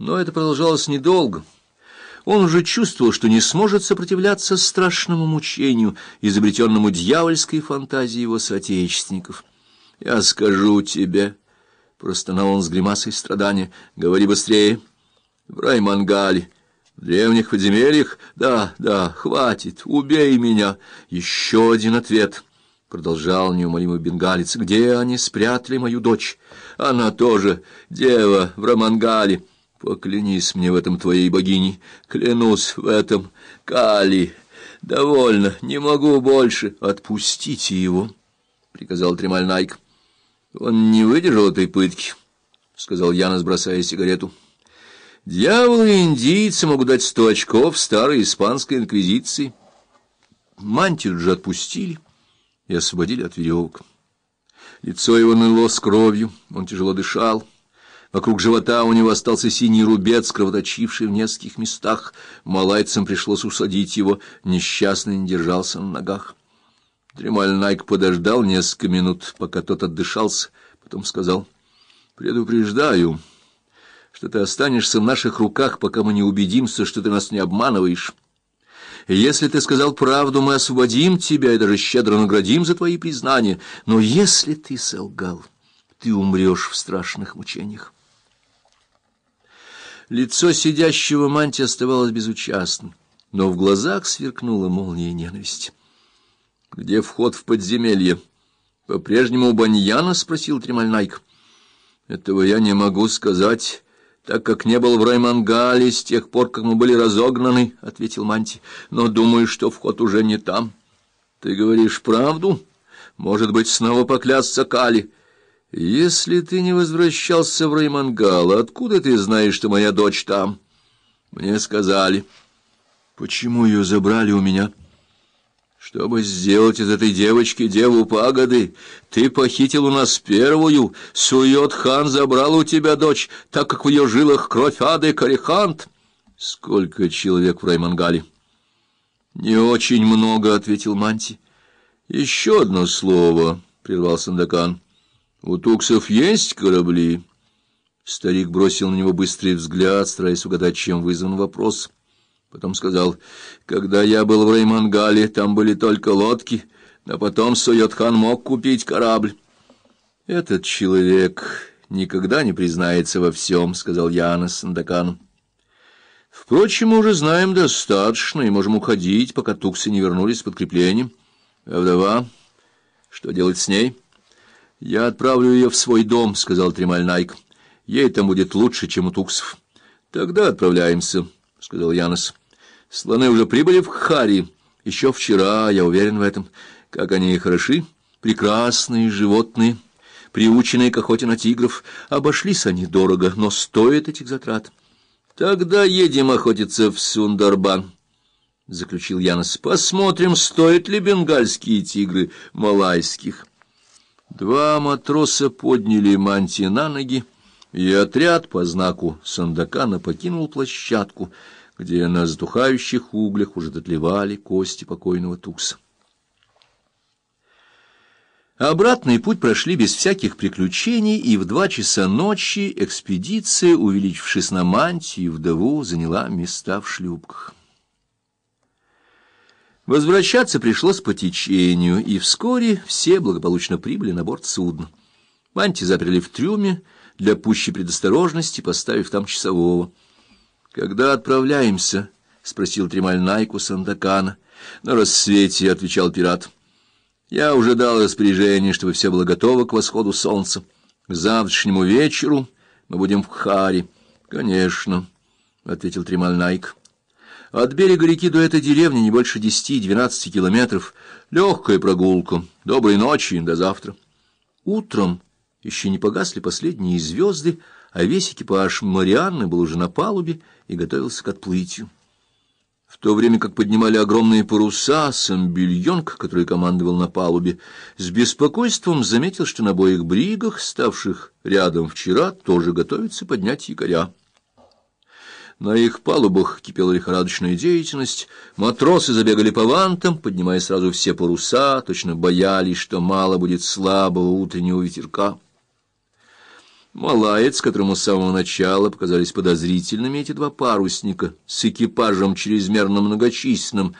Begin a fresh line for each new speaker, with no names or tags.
Но это продолжалось недолго. Он уже чувствовал, что не сможет сопротивляться страшному мучению, изобретенному дьявольской фантазией его соотечественников. «Я скажу тебе», — простонал он с гримасой страдания, — «говори быстрее». «В Раймангале». В древних подземельях? Да, да, хватит, убей меня. Еще один ответ. Продолжал неумолимый бенгалец. Где они спрятали мою дочь? Она тоже дева в Рамангале. Поклянись мне в этом твоей богини. Клянусь в этом. Кали. Довольно, не могу больше. Отпустите его, приказал Тремаль Найк. Он не выдержал этой пытки, сказал Янос, бросая сигарету. Дьяволы и индийцы могут дать сто очков старой испанской инквизиции. Мантию же отпустили и освободили от веревок. Лицо его ныло с кровью, он тяжело дышал. Вокруг живота у него остался синий рубец, кровоточивший в нескольких местах. Малайцам пришлось усадить его, несчастный не держался на ногах. Дремаль Найк подождал несколько минут, пока тот отдышался, потом сказал, «Предупреждаю» что ты останешься в наших руках, пока мы не убедимся, что ты нас не обманываешь. Если ты сказал правду, мы освободим тебя и даже щедро наградим за твои признания. Но если ты солгал, ты умрешь в страшных мучениях. Лицо сидящего мантии оставалось безучастным, но в глазах сверкнула молния ненависти. — Где вход в подземелье? — По-прежнему у Баньяна? — спросил Тремальнайк. — Этого я не могу сказать так как не был в Раймангале с тех пор, как мы были разогнаны, — ответил Манти, — но думаю, что вход уже не там. Ты говоришь правду? Может быть, снова поклясться Кали? Если ты не возвращался в Раймангал, откуда ты знаешь, что моя дочь там? Мне сказали. Почему ее забрали у меня? — чтобы сделать из этой девочки деву пагоды, ты похитил у нас первую, Суйот-хан забрал у тебя дочь, так как в ее жилах кровь ады Карихант. Сколько человек в Раймангале? Не очень много, — ответил Манти. Еще одно слово, — прервал Сандакан. У туксов есть корабли? Старик бросил на него быстрый взгляд, стараясь угадать, чем вызван вопрос. — Потом сказал, когда я был в Реймангале, там были только лодки, а потом Суйотхан мог купить корабль. Этот человек никогда не признается во всем, — сказал Янос Сандакану. Впрочем, мы уже знаем достаточно и можем уходить, пока туксы не вернулись с подкреплением. А вдова? Что делать с ней? Я отправлю ее в свой дом, — сказал Тремаль Найк. Ей там будет лучше, чем у туксов. Тогда отправляемся, — сказал Янос. Слоны уже прибыли в Хари. Еще вчера, я уверен в этом. Как они хороши, прекрасные животные, приученные к охоте на тигров. Обошлись они дорого, но стоят этих затрат. Тогда едем охотиться в Сундарбан, — заключил Янос. Посмотрим, стоят ли бенгальские тигры малайских. Два матроса подняли мантии на ноги, и отряд по знаку Сандакана покинул площадку — где на затухающих углях уже дотлевали кости покойного Тукса. Обратный путь прошли без всяких приключений, и в два часа ночи экспедиция, увеличившись на мантии, вдову заняла места в шлюпках. Возвращаться пришлось по течению, и вскоре все благополучно прибыли на борт судна. Манти заперли в трюме для пущей предосторожности, поставив там часового. — Когда отправляемся? — спросил Тремаль Найку Сандакана. — На рассвете, — отвечал пират. — Я уже дал распоряжение, чтобы все было готово к восходу солнца. К завтрашнему вечеру мы будем в Харе. — Конечно, — ответил Тремаль Найк. — От берега реки до этой деревни не больше десяти-двенадцати километров. Легкая прогулка. Доброй ночи, до завтра. Утром еще не погасли последние звезды, — а весь экипаж Марианны был уже на палубе и готовился к отплытию. В то время как поднимали огромные паруса, самбильонг, который командовал на палубе, с беспокойством заметил, что на обоих бригах, ставших рядом вчера, тоже готовится поднять якоря. На их палубах кипела лихорадочная деятельность, матросы забегали по вантам, поднимая сразу все паруса, точно боялись, что мало будет слабого утреннего ветерка. Малаец, которому с самого начала показались подозрительными эти два парусника, с экипажем чрезмерно многочисленным,